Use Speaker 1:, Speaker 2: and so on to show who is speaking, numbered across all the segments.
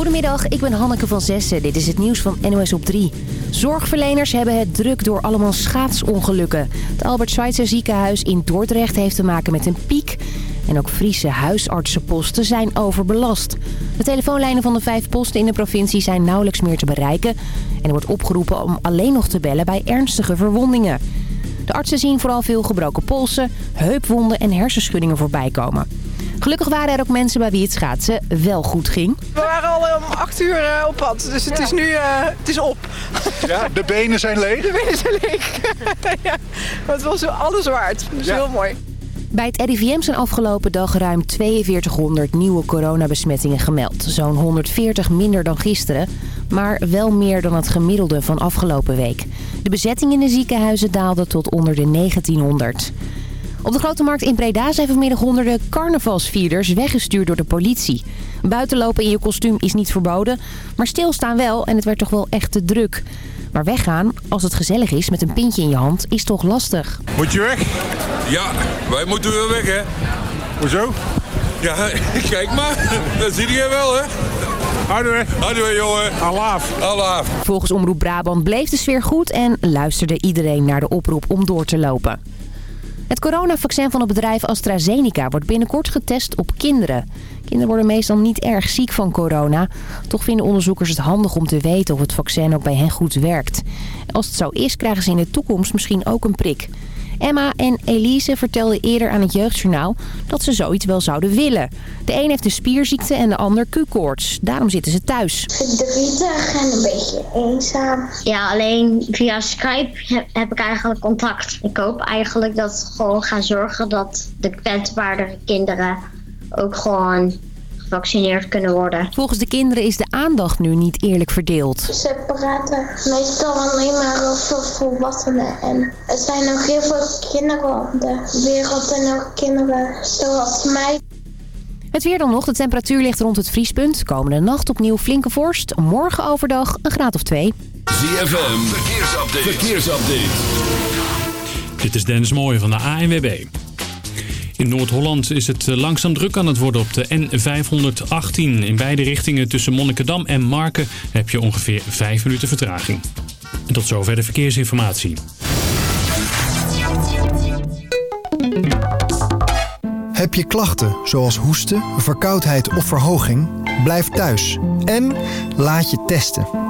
Speaker 1: Goedemiddag, ik ben Hanneke van Zessen. Dit is het nieuws van NOS op 3. Zorgverleners hebben het druk door allemaal schaatsongelukken. Het Albert Schweitzer ziekenhuis in Dordrecht heeft te maken met een piek. En ook Friese huisartsenposten zijn overbelast. De telefoonlijnen van de vijf posten in de provincie zijn nauwelijks meer te bereiken. En er wordt opgeroepen om alleen nog te bellen bij ernstige verwondingen. De artsen zien vooral veel gebroken polsen, heupwonden en hersenschuddingen voorbij komen. Gelukkig waren er ook mensen bij wie het schaatsen wel goed ging.
Speaker 2: We waren al om acht uur eh, op pad, dus het is nu uh, het is op.
Speaker 3: Ja, de benen zijn leeg?
Speaker 2: De benen zijn leeg. ja, maar het was alles waard. Dus ja. heel mooi.
Speaker 1: Bij het RIVM zijn afgelopen dag ruim 4200 nieuwe coronabesmettingen gemeld. Zo'n 140 minder dan gisteren, maar wel meer dan het gemiddelde van afgelopen week. De bezetting in de ziekenhuizen daalde tot onder de 1900. Op de Grote Markt in Breda zijn vanmiddag honderden carnavalsvierders weggestuurd door de politie. Buitenlopen in je kostuum is niet verboden, maar stilstaan wel en het werd toch wel echt te druk. Maar weggaan, als het gezellig is met een pintje in je hand, is toch lastig.
Speaker 3: Moet je weg?
Speaker 4: Ja, wij moeten weer weg hè.
Speaker 3: Hoezo?
Speaker 4: Ja, kijk maar. Dat zie je wel hè.
Speaker 3: Houdoe.
Speaker 4: Houdoe jongen.
Speaker 3: Alaaf.
Speaker 4: Alaaf.
Speaker 1: Volgens Omroep Brabant bleef de sfeer goed en luisterde iedereen naar de oproep om door te lopen. Het coronavaccin van het bedrijf AstraZeneca wordt binnenkort getest op kinderen. Kinderen worden meestal niet erg ziek van corona. Toch vinden onderzoekers het handig om te weten of het vaccin ook bij hen goed werkt. Als het zo is, krijgen ze in de toekomst misschien ook een prik. Emma en Elise vertelden eerder aan het Jeugdjournaal dat ze zoiets wel zouden willen. De een heeft een spierziekte en de ander Q-koorts. Daarom zitten ze thuis.
Speaker 5: Verdrietig en een beetje eenzaam.
Speaker 6: Ja, alleen via Skype heb, heb ik eigenlijk contact. Ik hoop eigenlijk dat we gewoon gaan zorgen dat de kwetsbaardere kinderen ook gewoon gevaccineerd kunnen worden.
Speaker 1: Volgens de kinderen is de aandacht nu niet eerlijk verdeeld.
Speaker 5: Ze praten meestal alleen maar over volwassenen. En er zijn nog heel veel kinderen op de wereld en ook kinderen zoals mij.
Speaker 1: Het weer dan nog. De temperatuur ligt rond het vriespunt. Komende nacht opnieuw flinke vorst. Morgen overdag een graad of twee.
Speaker 7: ZFM, verkeersupdate. verkeersupdate.
Speaker 8: Dit is Dennis Mooij van de ANWB. In Noord-Holland is het langzaam druk aan het worden op de N518. In beide richtingen tussen Monnikendam en Marken heb je ongeveer 5 minuten vertraging. En tot zover de verkeersinformatie.
Speaker 9: Heb je klachten zoals hoesten, verkoudheid of verhoging? Blijf thuis en laat je testen.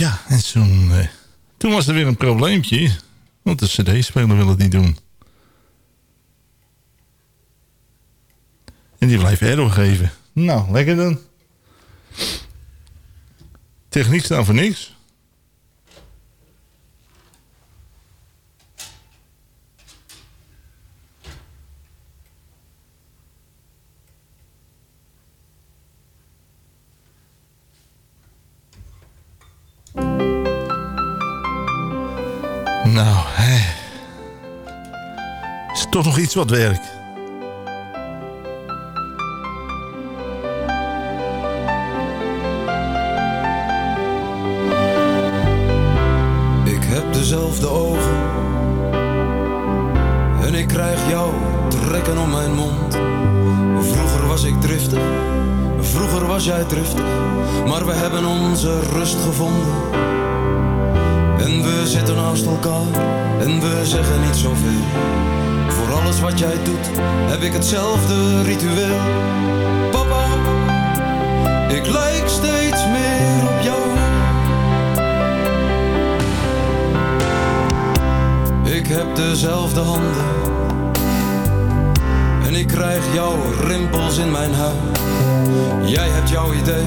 Speaker 3: Ja, en toen, uh, toen was er weer een probleempje. Want de cd-speler wil het niet doen. En die blijft error geven. Nou, lekker dan. Techniek staan voor niks. Toch nog iets wat werkt.
Speaker 10: Heb
Speaker 11: ik hetzelfde ritueel. Papa, ik lijk steeds meer op jou. Ik heb dezelfde handen. En ik krijg jouw rimpels in mijn huid. Jij hebt jouw idee,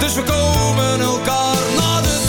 Speaker 11: dus we komen elkaar na de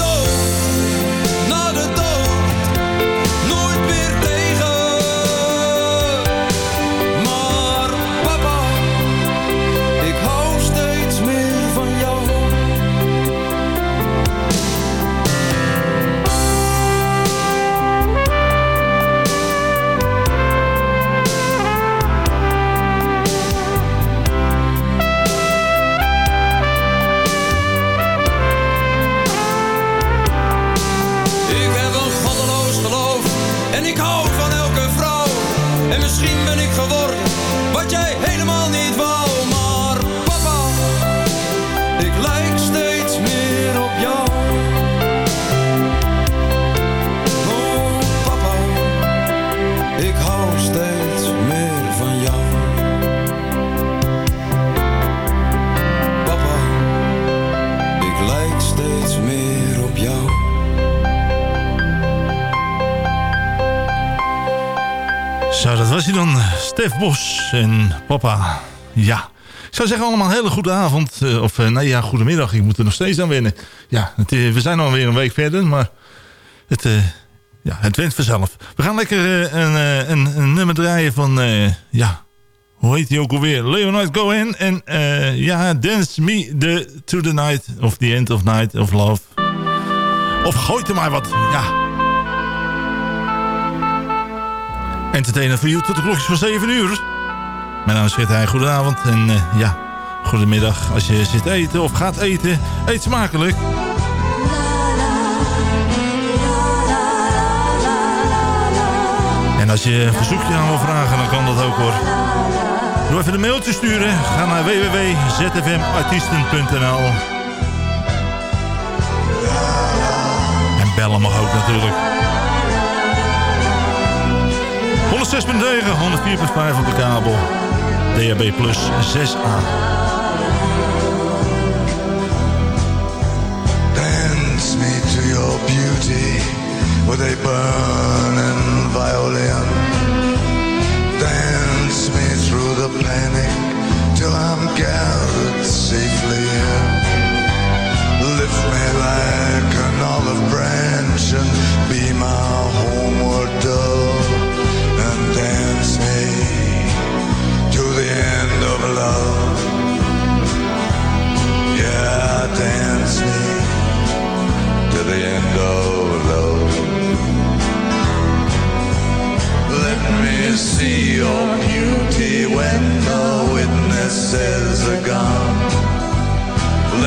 Speaker 3: dan. Stef Bos en papa. Ja. Ik zou zeggen allemaal een hele goede avond. eh, Of eh, nee, ja, goedemiddag. Ik moet er nog steeds aan wennen. Ja, eh, we zijn alweer een week verder. Maar het, ja, het went vanzelf. We gaan lekker een, een, een nummer draaien van... ja, hoe heet hij ook alweer? Leonard Cohen. En ja, Dance Me the, to the Night. Of the End of Night of Love. Of gooit er maar wat. Ja. Entertainer voor jou tot de klokjes van 7 uur. Mijn naam is Gert. Goedenavond. En eh, ja, goedemiddag. Als je zit eten of gaat eten, eet smakelijk. En als je een verzoekje aan wil vragen, dan kan dat ook hoor. Doe even een mailtje sturen. Ga naar www.zfmartiesten.nl En bellen mag ook natuurlijk. 106.9, 104.5 op de kabel. DHB Plus 6A.
Speaker 10: Dance me to your beauty with a burning violin. Dance me through the panic till I'm gathered safely in. Lift me like an olive branch and me to the end of love. Let me see your beauty when the witnesses are gone.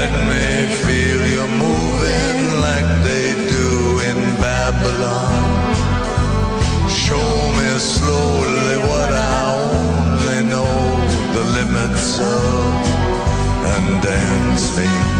Speaker 10: Let me feel you moving like they do in Babylon. Show me slowly what I only know the limits of and dance me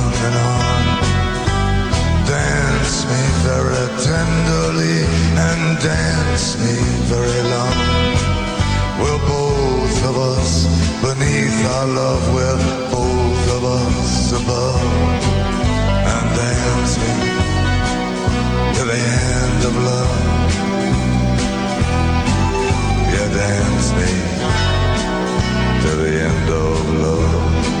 Speaker 10: dance me very long. Well, both of us beneath our love, we're both of us above and dancing to the end of love. Yeah, dance me to the end of love.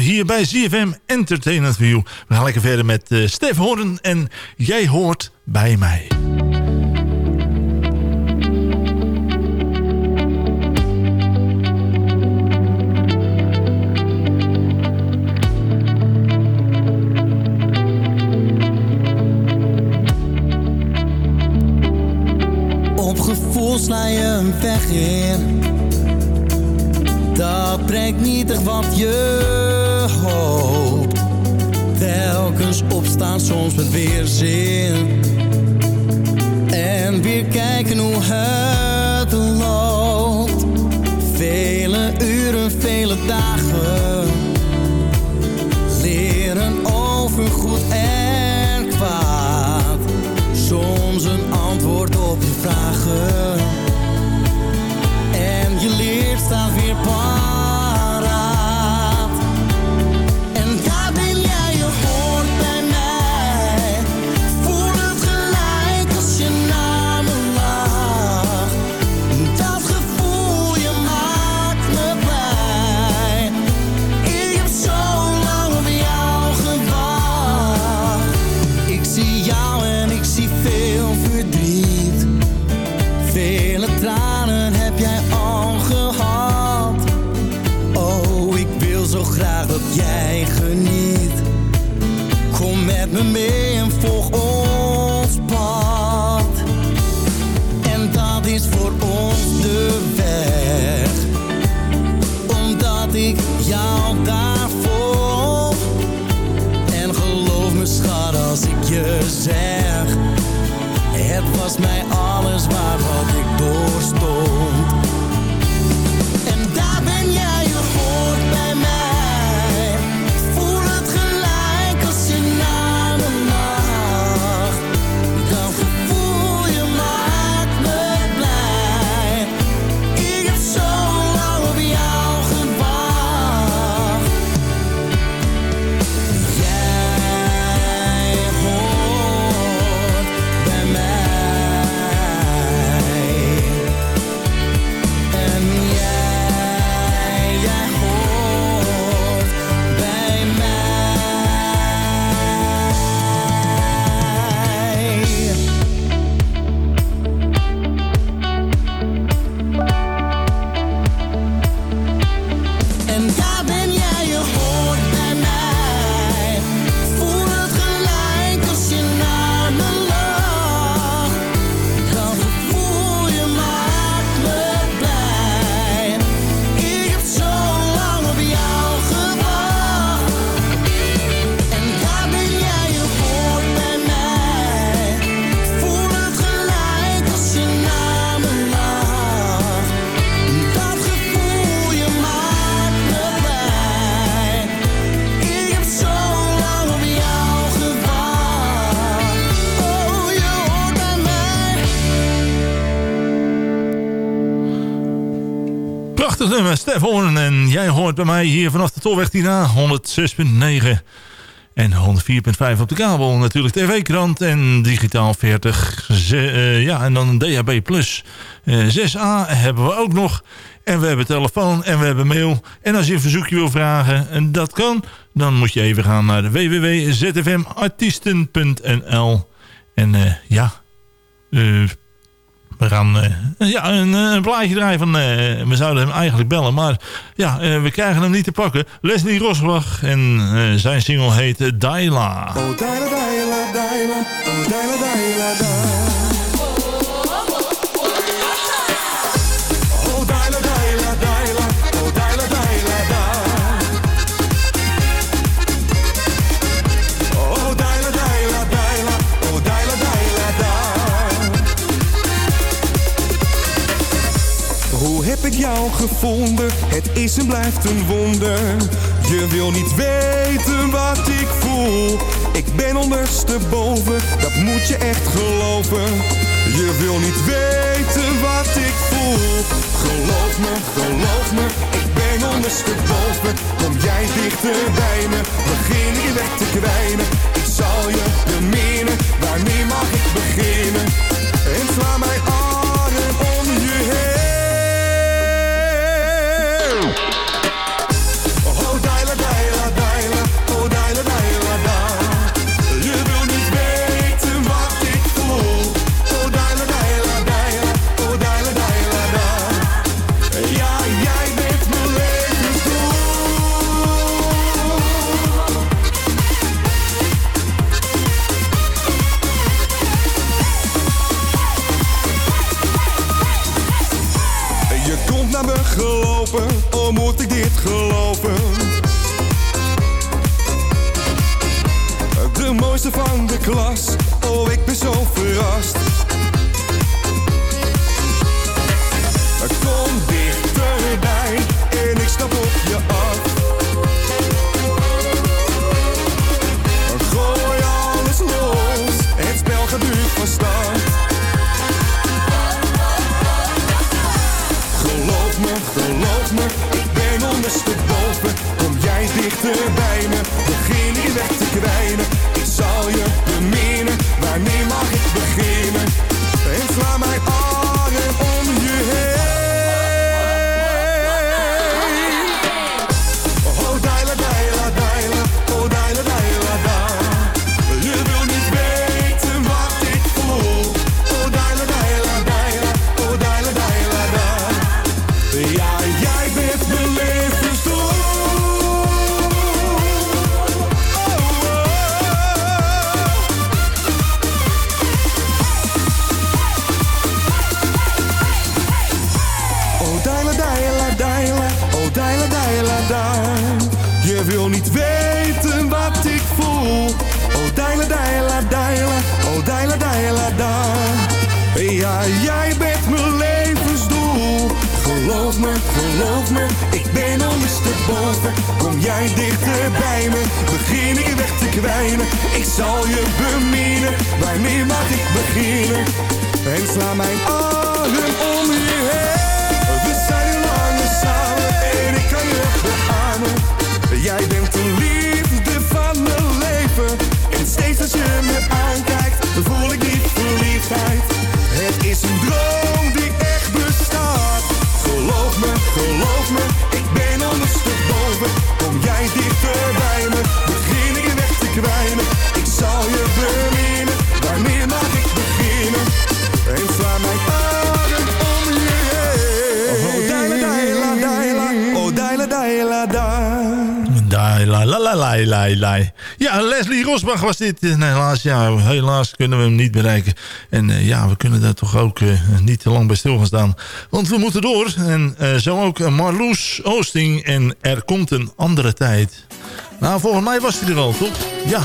Speaker 3: hier bij ZFM Entertainment View. We gaan lekker verder met uh, Stef Hoorn en Jij hoort bij mij.
Speaker 12: Op gevoel sla je een weg in. Dat brengt niet echt wat je hoopt. Telkens opstaan, soms met weerzin. En weer kijken hoe het loopt. Vele uren, vele dagen. Leren over goed en kwaad. Soms een antwoord op je vragen. En je leert staan weer paraat.
Speaker 3: Nummer, Stef Hoorn. En jij hoort bij mij hier vanaf de Tolweg Tina 106.9 en 104.5 op de kabel. Natuurlijk tv-krant en digitaal 40. Ze- eh, ja, en dan DHB+. Eh 6A hebben we ook nog. En we hebben telefoon en we hebben mail. En als je een verzoekje wil vragen, en dat kan... dan moet je even gaan naar www.zfmartiesten.nl. En eh, ja... eh we gaan eh, ja, een, eh, een plaatje draaien van... eh, we zouden hem eigenlijk bellen, maar ja, we krijgen hem niet te pakken. Leslie Rosbach en zijn single heet Daila.
Speaker 13: Oh, daila, daila, daila. Oh, daila, daila, ik jou gevonden? Het is en blijft een wonder. Je wil niet weten wat ik voel. Ik ben ondersteboven, dat moet je echt geloven. Je wil niet weten wat ik voel. Geloof me, geloof me, ik ben ondersteboven. Kom jij dichter bij begin je weg te kwijnen. Ik zal je beminnen, wanneer mag ik beginnen? En sla mijn armen Dichter bij me, begin ik weg te kwijnen. Ik zal je beminnen, wanneer mag ik beginnen? En sla mijn armen om je heen. We zijn langer samen en ik kan je beamen. Jij bent de liefde van mijn leven. En steeds als je me aankijkt, voel ik die verliefdheid. Het is een droom die echt bestaat. Geloof me, geloof me, ondersteboven. Kom jij dichter bij me, begin ik weg te kwijnen. Ik zal je beminnen, wanneer mag ik beginnen? En sla mijn arm om je heen. Oh, daila, daila, daila, oh, daila, daila, daila.
Speaker 14: Dai, la, la, la, la, la, la. Ja, Leslie Rosbach was dit. En helaas, ja, helaas kunnen we hem niet bereiken. En eh, ja, we kunnen daar toch ook eh, niet te lang bij stil gaan staan. Want we moeten door. En eh, zo ook eh, Marloes Oosting. En er komt een andere tijd. Nou, volgens mij was hij er al, toch? Ja.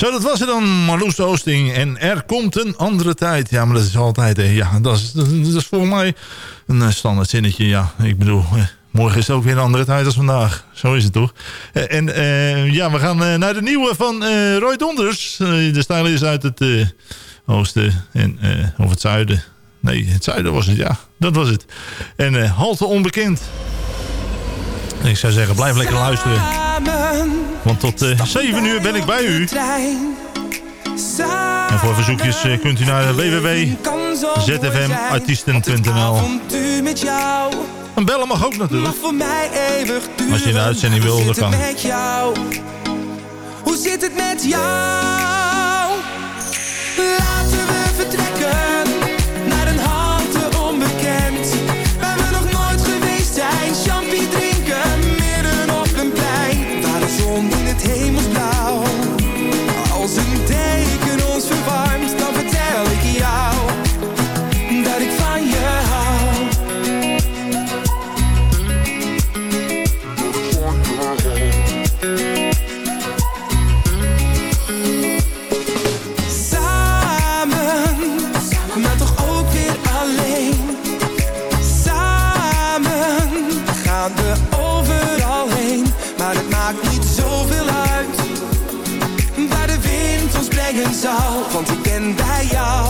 Speaker 14: Zo, dat was het dan, Marloes Oosting. En er komt een andere tijd. Ja, maar dat is altijd... ja, dat is, dat is- voor mij een eh, standaard zinnetje. Ja, ik bedoel... eh, Morgen is het ook weer een andere tijd als vandaag. Zo is het toch? Eh, En ja, we gaan naar de nieuwe van Roy Donders. De stijl is uit het oosten en, of het zuiden. Nee, het zuiden was het, ja. Dat was het. En halte onbekend. Ik zou zeggen, blijf lekker luisteren. Want tot eh 7 uur ben ik bij u. En voor verzoekjes eh, kunt u naar www.zfmartiesten.nl. En bellen mag ook natuurlijk. Als je de uitzending wil, dan kan.
Speaker 15: Hoe
Speaker 13: zit het met jou? Laten we Want ik ben bij jou.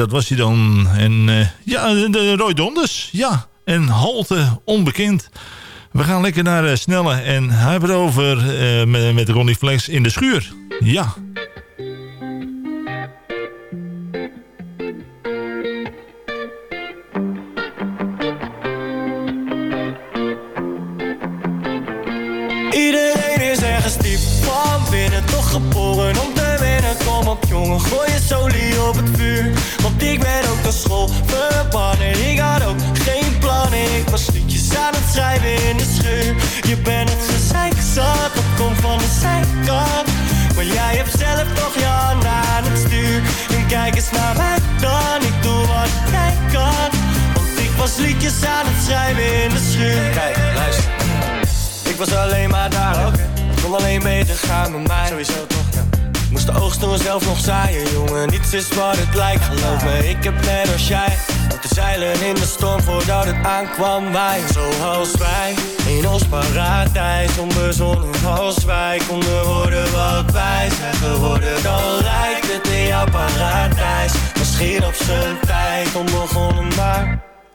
Speaker 13: Dat
Speaker 3: was hij dan. En eh, ja, de, Roy Donders. Ja, en halte onbekend. We gaan lekker naar eh, Snelle en het over eh, met, met Ronnie Flex in de schuur. Ja.
Speaker 16: Iedereen is ergens diep van binnen, toch geboren om te winnen. Kom op jongen, gooi je solie op het vuur. Ik ben ook naar school verbannen. Ik had ook geen plannen, ik was liedjes aan het schrijven in de schuur. Je bent het gezeik zat, dat komt van de zijkant. Maar jij hebt zelf toch je handen aan het stuur. En kijk eens naar mij dan, ik doe wat jij kan. Want ik was liedjes aan het schrijven in de schuur. Kijk, luister. Ik was alleen maar daar, oké. Kon alleen beter gaan met mij. Sowieso toch, de oogst door zelf nog zaaien, jongen. Niets is wat het lijkt, geloof me. Ik heb net als jij moeten zeilen in de storm voordat het aankwam. Wij, zoals wij, in ons paradijs. Onbezonnen als wij konden worden wat wij zijn geworden. Dan lijkt het in jouw paradijs. Misschien op zijn tijd onbegonnen, maar...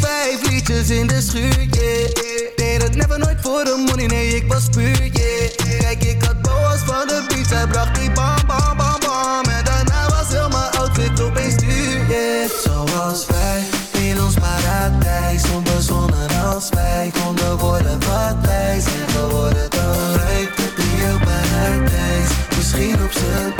Speaker 17: vijf liedjes in de schuur, yeah. Deed het never nooit voor de money, nee, ik was puur, yeah. Kijk, ik had boas van de beat, zij bracht die bam, bam, bam, bam. En daarna was heel mijn outfit opeens duur, yeah. Zoals wij, in ons paradijs, onbezonnen als wij konden worden wat wij zijn geworden. Dan lijkt het in jouw paradijs, misschien op zijn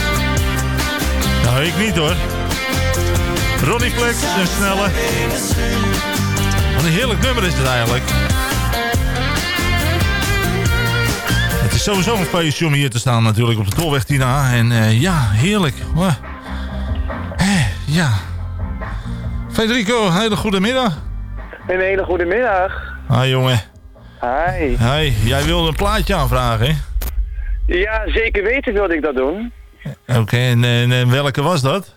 Speaker 3: Nou, ik niet hoor. Ronnie Flex en Snelle. Wat een heerlijk nummer is het eigenlijk. Het is sowieso een feestje om hier te staan natuurlijk op de Tolweg Tina. En eh, ja, heerlijk. Wow. Ja. Federico, hele goede middag.
Speaker 18: Een hele goede middag.
Speaker 3: Hi jongen.
Speaker 18: Hi.
Speaker 3: Hi, jij wilde een plaatje aanvragen, hè?
Speaker 18: Ja, zeker weten wilde ik dat doen.
Speaker 3: Oké, en, en, en welke was dat?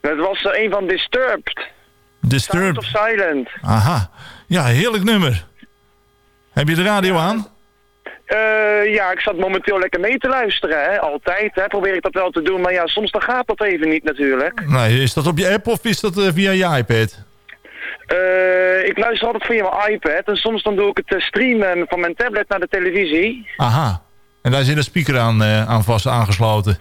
Speaker 18: Dat was er een van Disturbed.
Speaker 3: Disturbed.
Speaker 18: Sound of Silent.
Speaker 3: Aha. Ja, heerlijk nummer. Heb je de radio aan?
Speaker 18: Eh, ja, ik zat momenteel lekker mee te luisteren, hè. Altijd, hè. Probeer ik dat wel te doen, maar ja, soms dan gaat dat even niet natuurlijk.
Speaker 3: Nee, is dat op je app of is dat eh, via je iPad?
Speaker 18: Eh, ik luister altijd via mijn iPad en soms dan doe ik het eh, streamen van mijn tablet naar de televisie.
Speaker 3: Aha. En daar zit een speaker aan, eh, aan vast aangesloten.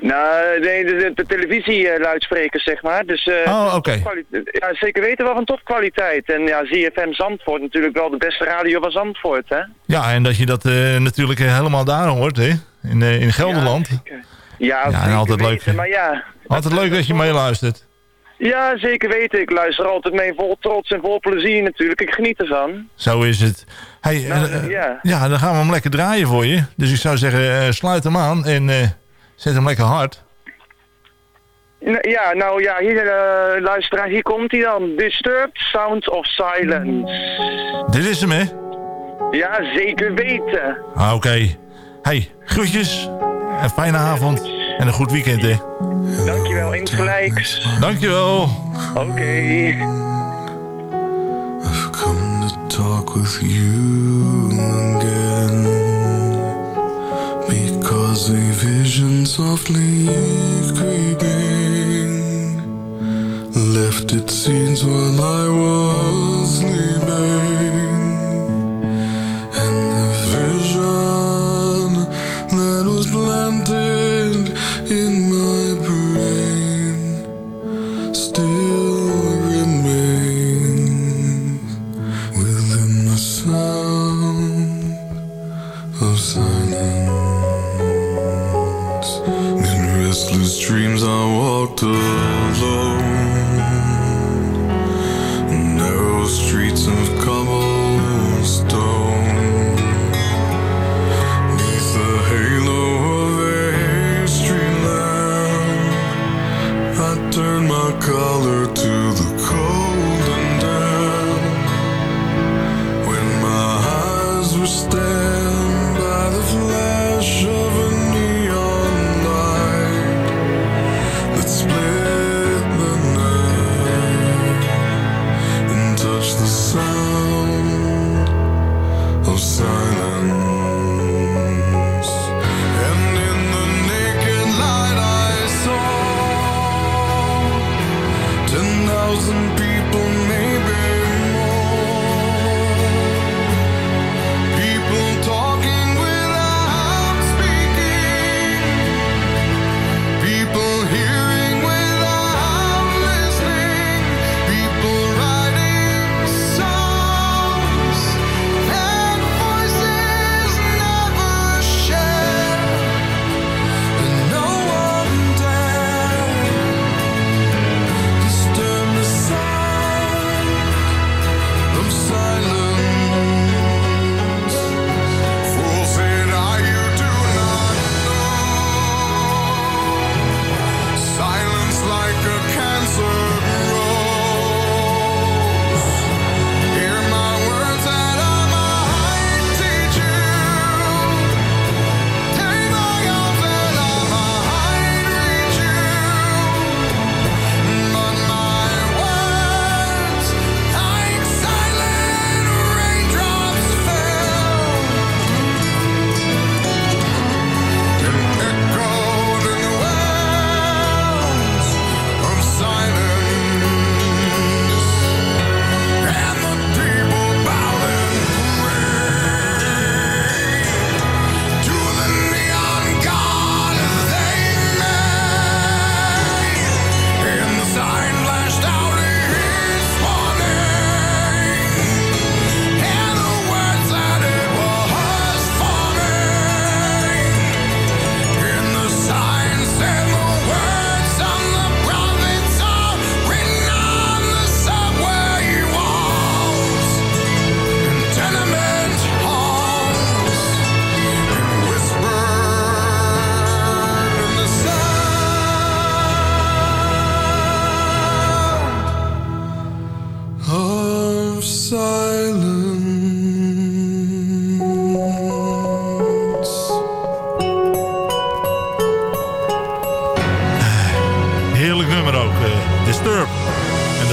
Speaker 18: Nou, de, de, de televisieluidsprekers, zeg maar. Dus, eh,
Speaker 3: Oh, oké.
Speaker 18: topkwali- Ja, zeker weten wel van topkwaliteit. En ja, ZFM Zandvoort natuurlijk wel de beste radio van Zandvoort, hè.
Speaker 3: Ja, en dat je dat eh, natuurlijk eh, helemaal daar hoort, hè? In, eh, in Gelderland.
Speaker 18: Ja, zeker
Speaker 3: altijd leuk,
Speaker 18: weten? Maar ja,
Speaker 3: Altijd leuk dat je meeluistert.
Speaker 18: ja, zeker weten. Ik luister altijd mee vol trots en vol plezier natuurlijk. Ik geniet ervan.
Speaker 3: Zo is het. Hey,
Speaker 18: Nou,
Speaker 3: eh,
Speaker 18: ja.
Speaker 3: ja, dan gaan we hem lekker draaien voor je. Dus ik zou zeggen, eh, sluit hem aan en eh, zet hem lekker hard.
Speaker 18: Ja, nou ja, hier, eh luisteraar, hier komt hij dan. Disturbed Sound of Silence.
Speaker 3: Dit is hem, hè?
Speaker 18: Ja, zeker weten.
Speaker 3: Ah, Oké. Hey, groetjes. Een fijne avond. En een goed weekend, hè?
Speaker 18: Dankjewel, insgelijks.
Speaker 3: Dankjewel.
Speaker 18: Oké.
Speaker 19: talk with you again because vision softly creeping. Left its seeds while I was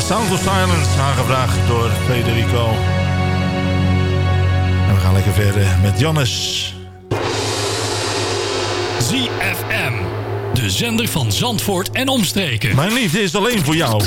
Speaker 19: Sound of Silence,
Speaker 3: aangevraagd door Federico. En we gaan lekker verder met Jannes.
Speaker 20: ZFM. De zender van Zandvoort en omstreken.
Speaker 13: Mijn liefde is alleen voor jou.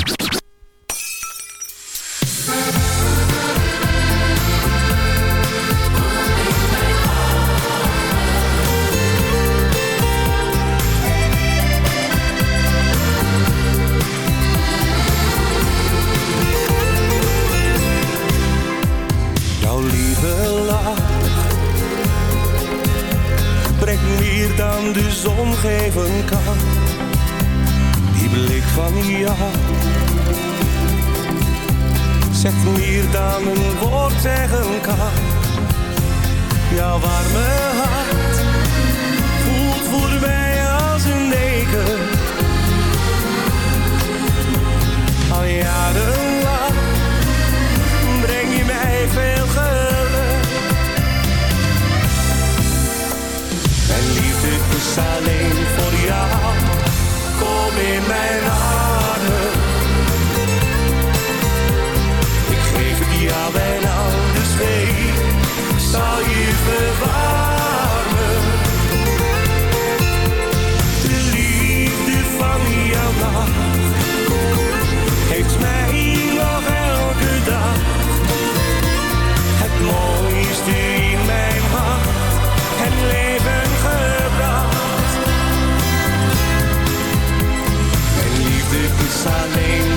Speaker 13: Is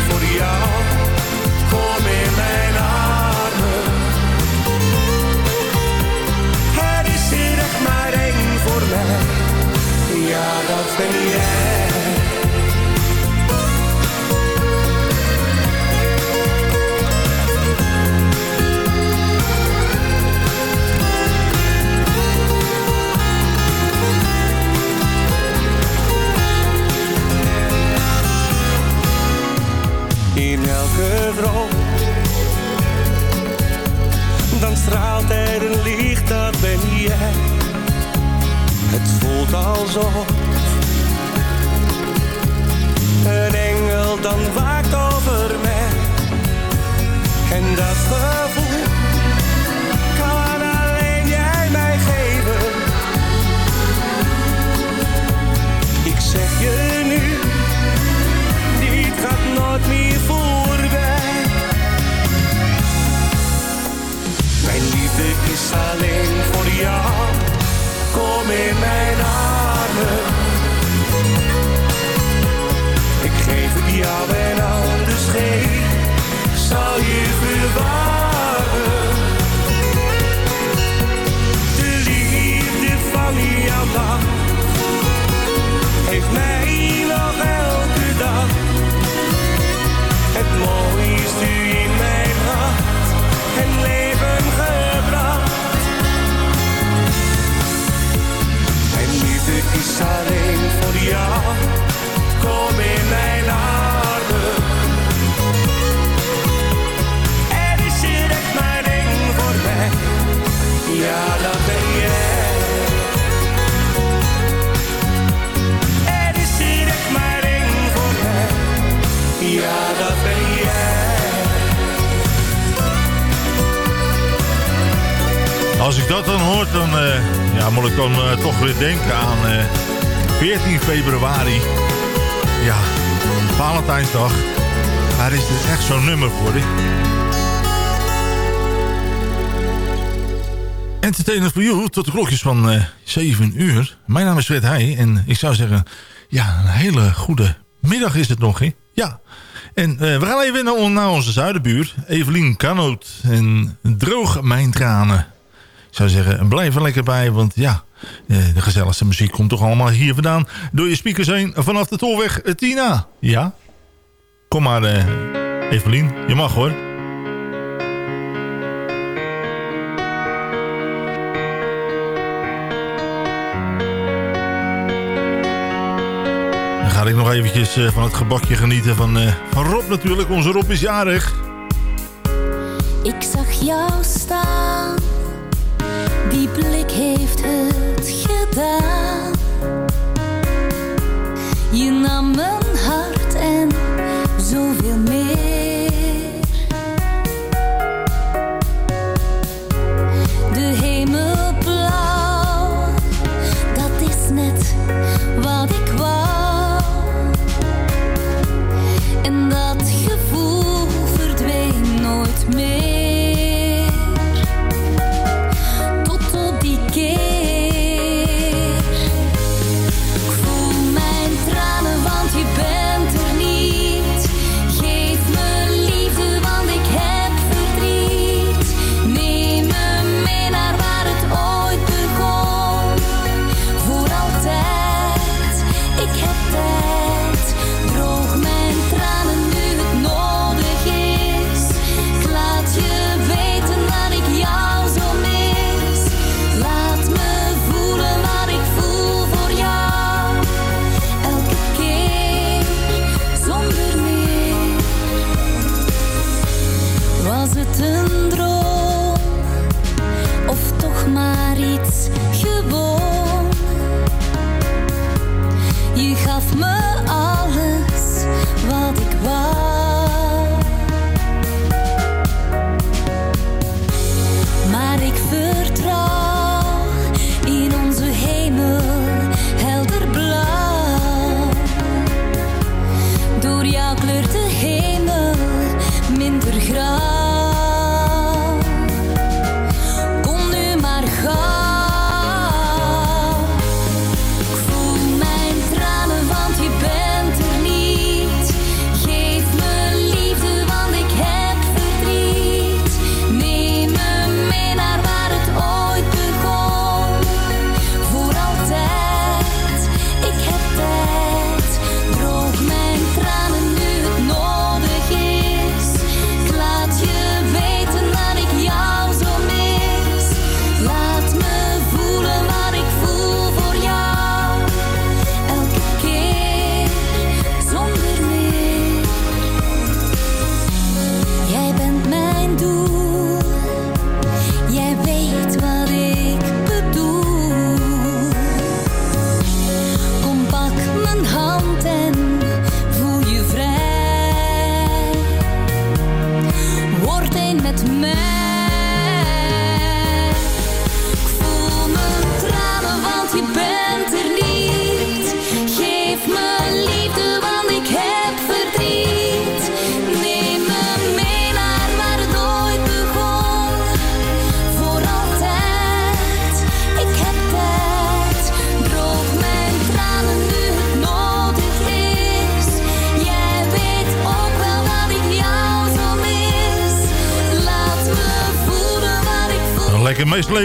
Speaker 13: Dan straalt er een licht, dat ben jij. Het voelt alsof een engel dan waakt over mij. En dat gevoel alleen voor alleen voor jou, dat
Speaker 3: dan hoor, dan eh, ja, moet ik dan eh, toch weer denken aan eh, 14 februari. Ja, Valentijnsdag. Daar is dus echt zo'n nummer voor. Hè? Entertainment for You tot de klokjes van eh 7 uur. Mijn naam is Fred Heij en ik zou zeggen... Ja, een hele goede middag is het nog, hè? Ja. En eh, we gaan even naar, onze zuidenbuur. Evelien Kanoot. En droog mijn tranen. Zou zeggen, blijf er lekker bij. Want ja, eh, de gezelligste muziek komt toch allemaal hier vandaan. Door je speakers heen vanaf de tolweg eh, Tina. Ja? Kom maar, eh, Evelien. Je mag hoor. Dan ga ik nog eventjes eh, van het gebakje genieten van, eh, van Rob natuurlijk. Onze Rob is jarig.
Speaker 21: Ik zag jou staan, die blik heeft het gedaan. Je nam mijn hart en zo dat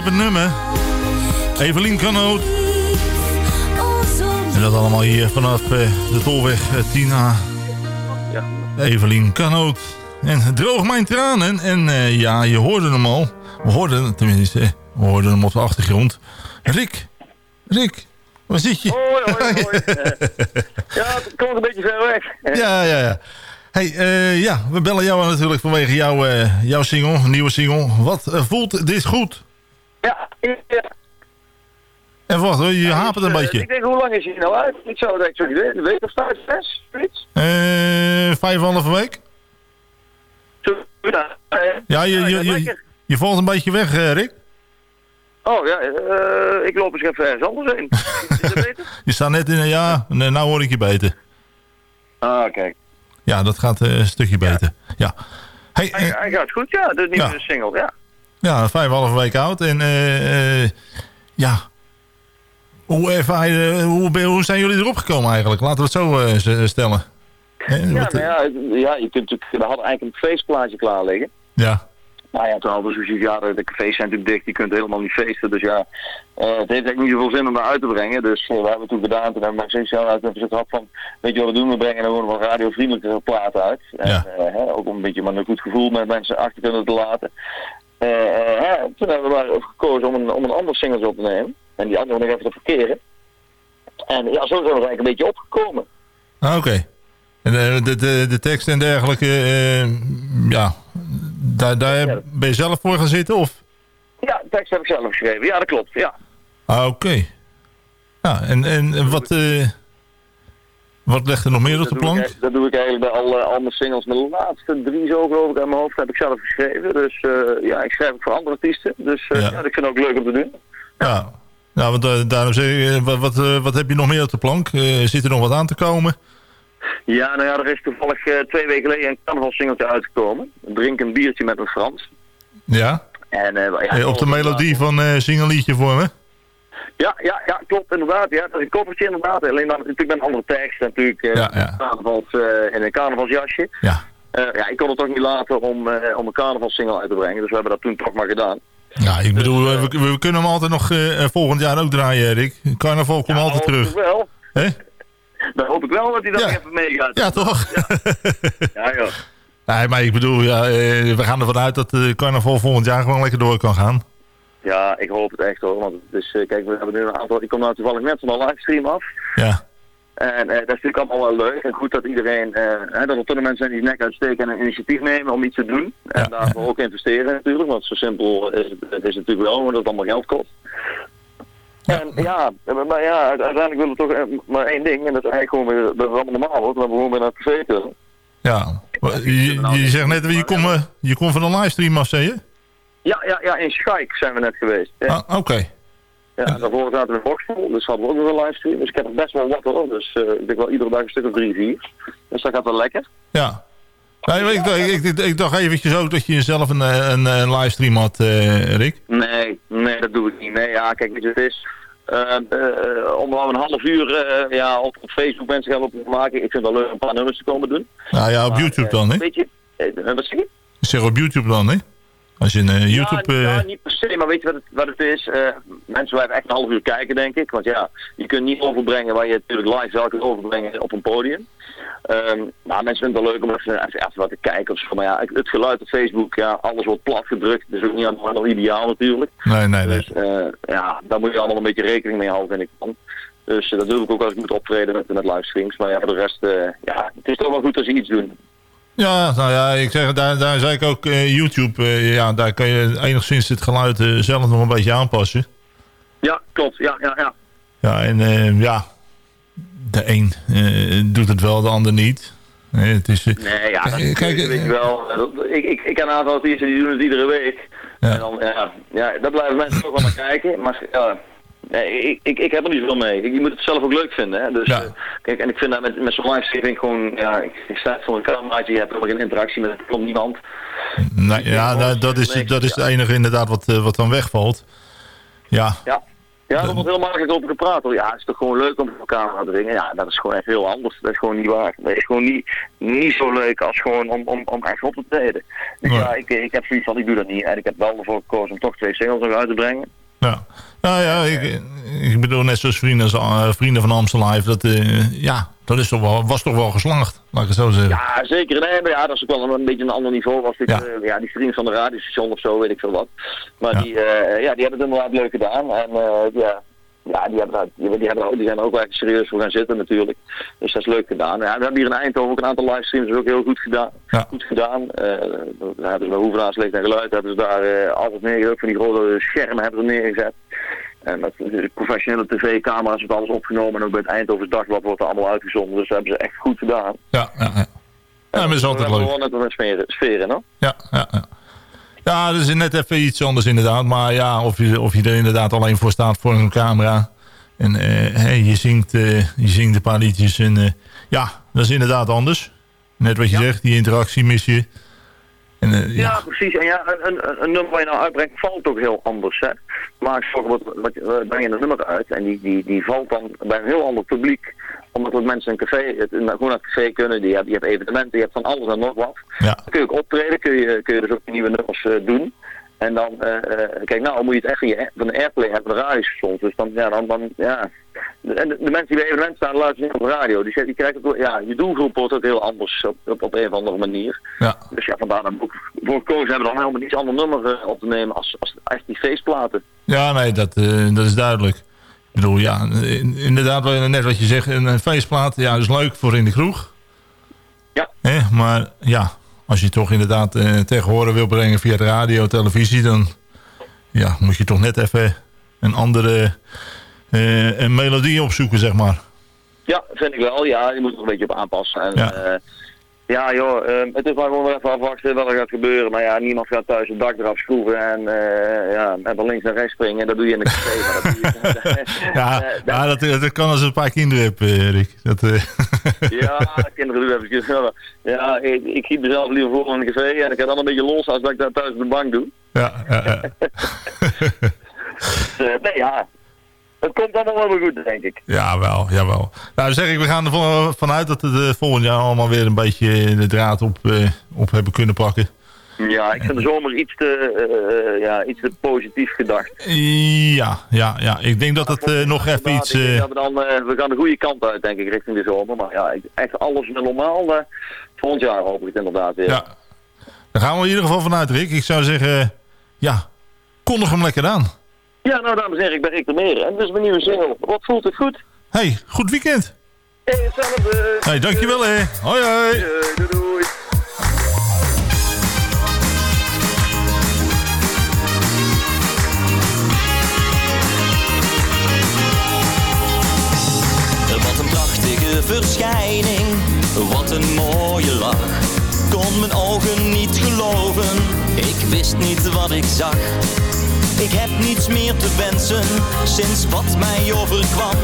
Speaker 3: meeslepend nummer. Evelien Kanoot. En dat allemaal hier vanaf eh, de Tolweg eh, 10A.
Speaker 22: Ja.
Speaker 3: Evelien Kanoot. En droog mijn tranen. En eh, ja, je hoorde hem al. We hoorden, tenminste, we hoorden hem op de achtergrond. Rick, Rick, waar zit je?
Speaker 22: Hoi, hoi, hoi. ja, het komt een beetje ver weg.
Speaker 3: Ja, ja, ja. Hey, ja, we bellen jou natuurlijk vanwege jouw, jouw single, nieuwe single. Wat voelt dit goed?
Speaker 22: Ja, ja.
Speaker 3: En wacht hoor, je hapert een
Speaker 22: Eh,
Speaker 3: beetje.
Speaker 22: Ik denk, hoe lang is hij nou uit? Ik zou het eigenlijk niet weten. Een week of vijf, zes? Zoiets?
Speaker 3: Eh, vijf en een halve week?
Speaker 22: Zo, ja.
Speaker 3: je, je, je, valt een beetje weg, eh, Rick.
Speaker 22: Oh ja, ik loop eens even ergens anders heen.
Speaker 3: Je staat net in een ja, nee, nou hoor ik je beter.
Speaker 22: Ah, kijk.
Speaker 3: Ja, dat gaat een stukje beter. Ja, hey,
Speaker 22: Hij, gaat goed, ja. De nieuwe
Speaker 3: Ja.
Speaker 22: single, ja.
Speaker 3: Ja vijf en een halve week oud. En eh, eh, ja, hoe, ervaar je, hoe, hoe zijn jullie erop gekomen eigenlijk? Laten we het zo eh, stellen. Eh,
Speaker 22: Ja,
Speaker 3: wat,
Speaker 22: nou ja, ja, je kunt natuurlijk, we hadden eigenlijk een feestplaatje klaar liggen.
Speaker 3: ja.
Speaker 22: Nou ja, toen hadden we zoiets, ja, de cafés zijn natuurlijk dicht, je kunt helemaal niet feesten. Dus ja, eh, het heeft eigenlijk niet zoveel zin om dat uit te brengen. Dus eh, we hebben het toen gedaan. Toen hebben we zoiets uit en gezegd van, weet je wat we doen? We brengen er gewoon wat radiovriendelijke platen uit. En,
Speaker 3: Ja.
Speaker 22: eh, hè, ook om een beetje maar een goed gevoel met mensen achter kunnen te laten. Eh, eh, toen hebben we daarvoor gekozen om een, om een ander singles op te nemen. En die andere nog even te verkeren. En ja, zo zijn we eigenlijk een beetje opgekomen.
Speaker 3: Ah, Oké. En eh, de, de, de tekst en dergelijke, ja, daar, daar ben je zelf voor gaan zitten? Of?
Speaker 22: Ja, de tekst heb ik zelf geschreven. Ja, dat klopt. Ja.
Speaker 3: Ah, oké. Ja, en, en wat, wat legt er nog meer op de plank?
Speaker 22: dat doe ik eigenlijk bij alle, al mijn singles. Mijn laatste drie zo geloof ik uit mijn hoofd heb ik zelf geschreven. Dus eh, ja, ik schrijf ook voor andere artiesten. Dus eh, ja. ik vind het ook leuk om te doen.
Speaker 3: Ja, ja want eh, daarom zeg ik, wat, wat, wat heb je nog meer op de plank? Zit er nog wat aan te komen?
Speaker 22: Ja, nou ja, er is toevallig twee weken geleden een carnavalsingeltje uitgekomen. Drink een biertje met een Frans.
Speaker 3: Ja?
Speaker 22: En, ja,
Speaker 3: op de melodie van eh Singelliedje voor me?
Speaker 22: Ja, ja, ja, klopt, inderdaad. Ja, dat is een koffertje inderdaad. Alleen dan natuurlijk met een andere tekst natuurlijk. eh
Speaker 3: Ja, ja.
Speaker 22: Carnavals, eh, in een carnavalsjasje.
Speaker 3: Ja.
Speaker 22: Eh, ja, ik kon het toch niet laten om, om een carnavalsingle uit te brengen. Dus we hebben dat toen toch maar gedaan.
Speaker 3: Ja, ik bedoel, eh, we, we kunnen hem altijd nog volgend jaar ook draaien, Rick. Carnaval komt altijd
Speaker 22: dat hoop
Speaker 3: terug.
Speaker 22: ik wel.
Speaker 3: Hè?
Speaker 22: Dan hoop ik wel dat hij dan
Speaker 3: Ja.
Speaker 22: even meegaat.
Speaker 3: Ja, toch?
Speaker 22: Ja, ja.
Speaker 3: Nee, maar ik bedoel, ja, we gaan ervan uit dat de carnaval volgend jaar gewoon lekker door kan gaan.
Speaker 22: Ja, ik hoop het echt hoor. Want het is, eh, kijk, we hebben nu een aantal. Ik kom nou toevallig net van een livestream af.
Speaker 3: Ja.
Speaker 22: En eh, dat is natuurlijk allemaal wel leuk en goed dat iedereen, eh, hè, dat er toch mensen zijn die nek uitsteken en een initiatief nemen om iets te doen. En daarvoor ook investeren natuurlijk, want zo simpel is het, het is natuurlijk wel, maar dat het allemaal geld kost. En ja, maar ja, uiteindelijk willen we toch maar één ding en dat is eigenlijk gewoon weer, dat allemaal normaal wordt, dat we gewoon weer naar het café kunnen.
Speaker 3: Ja. Je, je zegt net, je komt je komt van een livestream af, zei je?
Speaker 22: Ja, ja, ja, in Schaik zijn we net geweest. Ja.
Speaker 3: Ah, Oké.
Speaker 22: Ja, daarvoor zaten we in Boksel, dus hadden we ook nog een livestream. Dus ik heb er best wel wat hoor, dus eh, ik denk wel iedere dag een stuk of drie, vier. Dus dat gaat wel lekker.
Speaker 3: Ja. Nee, ik, ik, ik, ik dacht eventjes ook dat je zelf een, eh, een, een livestream had, eh, Rick.
Speaker 22: Nee, nee, dat doe ik niet. Nee, ja, kijk, weet je, het is... eh eh, om nou een half uur eh, ja, op, op Facebook mensen gaan op maken. Ik vind het wel leuk om een paar nummers te komen doen.
Speaker 3: Nou ja, op
Speaker 22: Maar,
Speaker 3: YouTube
Speaker 22: eh,
Speaker 3: dan, hè?
Speaker 22: Weet je, eh, wat zeg je?
Speaker 3: Ik zeg op YouTube dan, hè? Als je een eh, YouTube...
Speaker 22: Ja,
Speaker 3: eh,
Speaker 22: ja, niet per se, maar weet je wat het, wat het is? Eh, mensen blijven echt een half uur kijken, denk ik. Want ja, je kunt niet overbrengen waar je natuurlijk live zou kunnen overbrengen op een podium. Ehm, maar mensen vinden het wel leuk om even, even, wat te kijken of zo. Maar ja, het geluid op Facebook, ja, alles wordt plat gedrukt. Dat is ook niet helemaal ideaal natuurlijk.
Speaker 3: Nee, nee, nee.
Speaker 22: Dus ja, daar moet je allemaal een beetje rekening mee houden, vind ik dan. Dus dat doe ik ook als ik moet optreden met, met livestreams. Maar ja, voor de rest, ja, het is toch wel goed als je iets doet.
Speaker 3: Ja, nou ja, ik zeg, daar, daar zei ik ook eh, YouTube. eh, ja, daar kan je enigszins het geluid eh, zelf nog een beetje aanpassen.
Speaker 22: Ja, klopt. Ja, ja, ja.
Speaker 3: Ja, en ja, de een doet het wel, de ander niet. Eh, het is,
Speaker 22: Nee, ja, dat
Speaker 3: Kijk, kijk,
Speaker 22: weet je wel. Dat- Ik, ik, ik ken een aantal artiesten die doen het iedere week. En dan, ja, ja, daar blijven mensen toch wel naar kijken. Maar ja, nee, ik, ik, ik heb er niet veel mee. Ik, je moet het zelf ook leuk vinden. Hè? Dus, eh, kijk, en ik vind dat met, met zo'n livestreaming gewoon, ja, ik, ik sta voor een cameraatje, je hebt helemaal geen interactie met komt niemand.
Speaker 3: nee, ja, nou, dat, is, dat is het enige inderdaad wat, eh, wat dan wegvalt. Ja,
Speaker 22: Ja. Ja, er wordt heel makkelijk over gepraat. hoor. Ja, het is toch gewoon leuk om voor camera te dringen. Ja, dat is gewoon echt heel anders. Dat is gewoon niet waar. Dat is gewoon niet, niet zo leuk als gewoon om, om, om echt op te treden. Dus ja, ik, ik heb zoiets van, ik doe dat niet. En ik heb wel ervoor gekozen om toch twee singles nog uit te brengen.
Speaker 3: Ja. Nou ja, ik, ik bedoel net zoals vrienden, eh, vrienden van Amstel Live. Dat, eh, ja, dat is toch wel, was toch wel geslaagd, laat ik het zo zeggen.
Speaker 22: Ja, zeker. Nee, maar ja, dat is ook wel een, een beetje een ander niveau. Was dit,
Speaker 3: Ja.
Speaker 22: ja. ja, die vrienden van de radiostation of zo, weet ik veel wat. Maar die, eh, ja, die hebben het inderdaad leuk gedaan. En eh, ja, ja, die, hebben daar, die, hebben die zijn er ook wel echt serieus voor gaan zitten natuurlijk. Dus dat is leuk gedaan. Ja, we hebben hier in Eindhoven ook een aantal livestreams ook heel goed gedaan. Goed gedaan. Eh daar hebben ze bij Hoevenaars Licht en Geluid hebben ze daar alles neergezet. Van die grote schermen hebben ze neergezet. En met de professionele tv-camera's wordt alles opgenomen. En ook bij het Eindhovens Dagblad wordt er allemaal uitgezonden. Dus dat hebben ze echt goed gedaan.
Speaker 3: Ja, ja, ja. Ja, maar dat is altijd
Speaker 22: We hebben
Speaker 3: leuk.
Speaker 22: gewoon net een sfeer, sfeer in, hoor.
Speaker 3: Ja, ja, ja. Ja, dat is net even iets anders inderdaad. Maar ja, of je, of je er inderdaad alleen voor staat voor een camera. En eh, hey, je, zingt, eh, je zingt een paar liedjes. En eh, ja, dat is inderdaad anders. Net wat je zegt, die interactie mis je. En,
Speaker 22: Ja,
Speaker 3: ja.
Speaker 22: precies. En ja, een, een, een nummer waar je nou uitbrengt valt ook heel anders. Hè. Maar wat, wat breng je een nummer uit en die, die, die valt dan bij een heel ander publiek. Omdat wat mensen een café, het, gewoon naar het café kunnen, die hebben, je hebt evenementen, je hebt van alles en nog wat.
Speaker 3: Ja.
Speaker 22: Dan kun je ook optreden, kun je, kun je dus ook nieuwe nummers eh, doen. En dan, eh, eh, kijk nou, moet je het echt van, je, van de airplay hebben, de radiostations. Dus dan, ja, dan, dan ja. En de, de mensen die bij evenementen staan, luisteren niet op de radio. Die, zeggen- die krijgen ook, ja, je doelgroep wordt ook heel anders op, op, op een of andere manier.
Speaker 3: Ja.
Speaker 22: Dus ja, vandaar dat we ook voor gekozen hebben dan helemaal iets ander nummer op te nemen als, als echt die feestplaten.
Speaker 3: Ja, nee, dat, dat is duidelijk. Ik bedoel, ja, in- inderdaad, net wat je zegt, een feestplaat, ja, is leuk voor in de kroeg.
Speaker 22: Ja.
Speaker 3: Maar ja, als je toch inderdaad eh tegen horen wil brengen via de radio, televisie, dan ja, moet je toch net even een andere eh, een melodie opzoeken, zeg maar.
Speaker 22: Ja, vind ik wel. Ja, je moet er een beetje op aanpassen. En,
Speaker 3: Ja.
Speaker 22: ja. Ja joh, ehm, het is maar gewoon even afwachten wat er gaat gebeuren. Maar ja, niemand gaat thuis het dak eraf schroeven en, eh, ja, en van links naar rechts springen. Dat doe je in de café. maar dat doe je,
Speaker 3: Ja, ja dat, dat kan als je een paar kinderen hebt, eh, Rick. Dat, eh,
Speaker 22: ja, kinderen doen even. Ja, ik, ik giet mezelf liever voor in een café en ik ga dan een beetje los als dat ik dat thuis op de bank doe.
Speaker 3: ja, ja, ja.
Speaker 22: Dus, eh, nee ja, het komt allemaal wel weer goed denk ik.
Speaker 3: Jawel, jawel. Nou, zeg ik, we gaan ervan vanuit dat we het volgend jaar allemaal weer een beetje de draad op, eh, op hebben kunnen pakken.
Speaker 22: Ja, ik vind de zomer iets te, eh, ja, iets te positief gedacht.
Speaker 3: Ja, ja, ja. Ik denk dat het eh, nog even iets... Eh,
Speaker 22: we, dan, eh, we gaan de goede kant uit, denk ik, richting de zomer. Maar ja, echt alles normaal. eh, volgend jaar hoop ik het inderdaad weer.
Speaker 3: Ja. Daar gaan we in ieder geval vanuit, Rick. Ik zou zeggen, ja, kondig hem lekker aan.
Speaker 22: Ja, nou dames en heren, ik ben Rick de Meer. En dit is mijn nieuwe single. Wat voelt het goed?
Speaker 3: Hey, goed weekend.
Speaker 22: Hey, hetzelfde.
Speaker 3: Hey, dankjewel hè. Hoi hoi.
Speaker 22: doei, doei.
Speaker 23: Wat een prachtige verschijning, wat een mooie lach. Kon mijn ogen niet geloven, ik wist niet wat ik zag. Ik heb niets meer te wensen, sinds wat mij overkwam.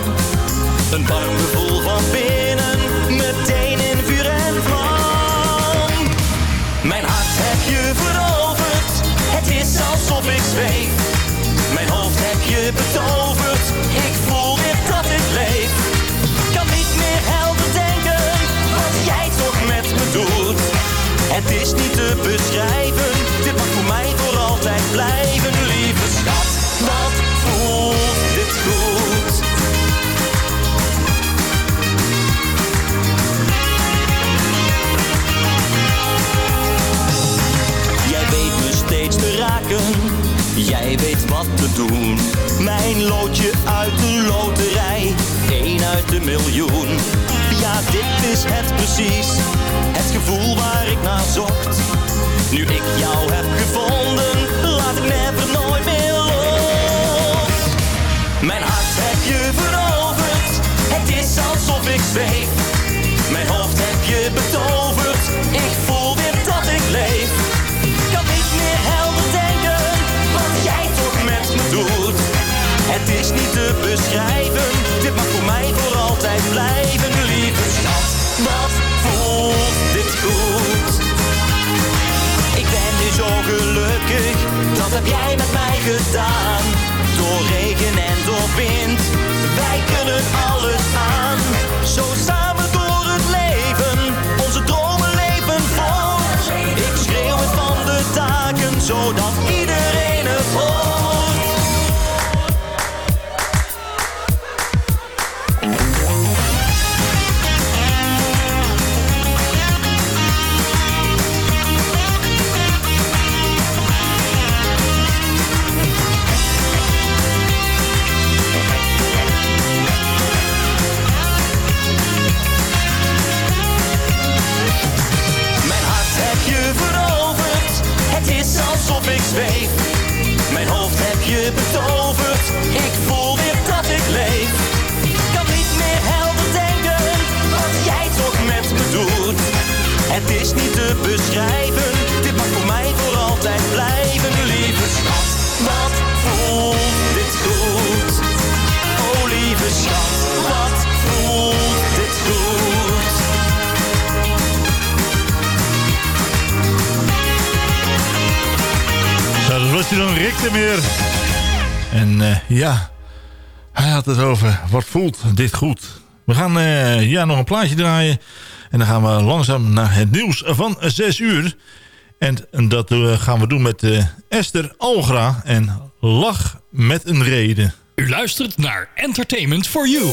Speaker 23: Een warm gevoel van binnen, meteen in vuur en vlam. Mijn hart heb je veroverd, het is alsof ik zweef. Mijn hoofd heb je betoverd, ik voel weer dat ik leef. Kan niet meer helder denken, wat jij toch met me doet. Het is niet te beschrijven, dit mag voor mij voor altijd blijven. Lieve Mijn loodje uit de loterij, één uit de miljoen. Ja, dit is het precies, het gevoel waar ik naar zocht. Nu ik jou heb gevonden, laat ik never nooit meer los. Mijn hart heb je veroverd, het is alsof ik zweef. Mijn hoofd heb je betoverd, ik voel Het is niet te beschrijven, dit mag voor mij voor altijd blijven. Lieve schat, wat voelt dit goed. Ik ben nu zo gelukkig, dat heb jij met mij gedaan. Door regen en door wind, wij kunnen alles aan. Zo samen door het leven, onze dromen leven voort. Ik schreeuw het van de daken, zodat iedereen het hoort. Ik voel weer dat ik leef. Kan niet meer helder denken, wat jij toch met me doet. Het is niet te beschrijven, dit mag voor mij voor altijd blijven. Lieve schat, wat voelt dit goed? Oh lieve schat, wat voelt dit goed?
Speaker 3: Zo, dat was dan Meer. En eh, ja, hij had het over wat voelt dit goed. We gaan eh, ja, nog een plaatje draaien. En dan gaan we langzaam naar het nieuws van 6 uur. En dat eh, gaan we doen met Esther Algra en Lach met een reden.
Speaker 24: U luistert naar Entertainment for You.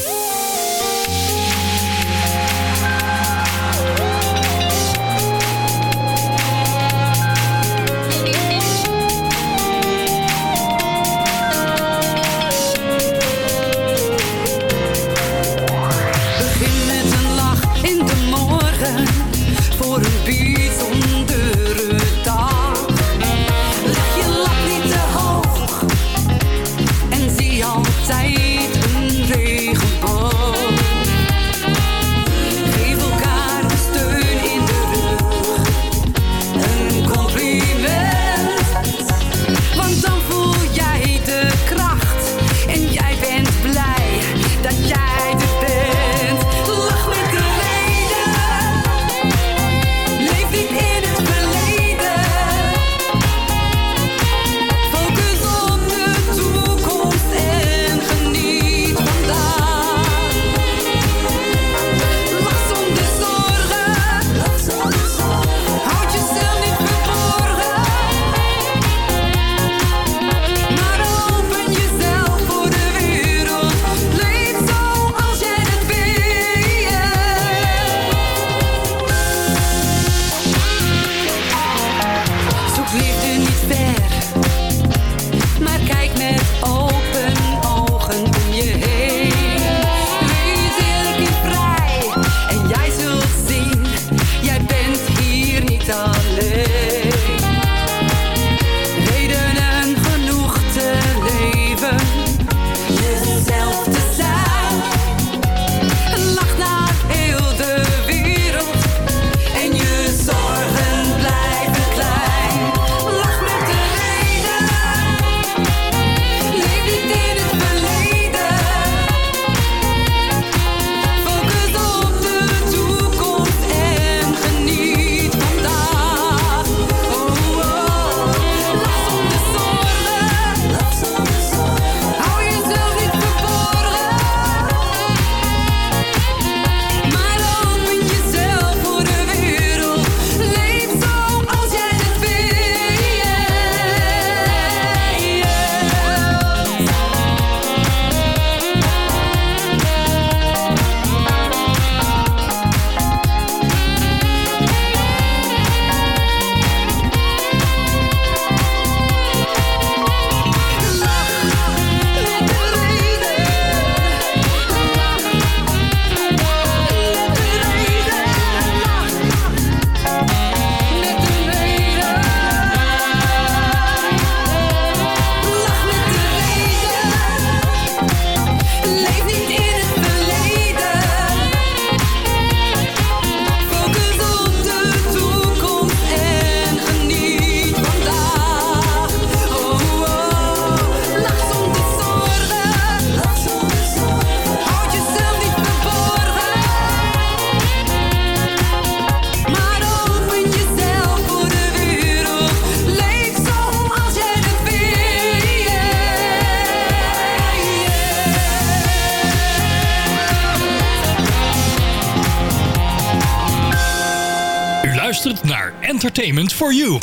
Speaker 24: Entertainment for You.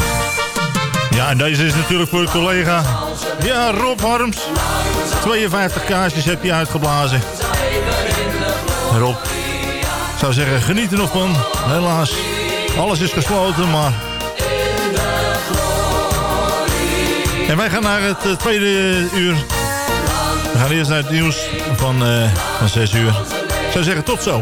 Speaker 3: Ja, en deze is natuurlijk voor de collega. Ja, Rob Harms. 52 kaarsjes heb je uitgeblazen. Rob, ik zou zeggen, geniet er nog van. Helaas, alles is gesloten, maar... En wij gaan naar het eh, tweede uur. We gaan eerst naar het nieuws van, eh van 6 uur. Ik zou zeggen, tot zo.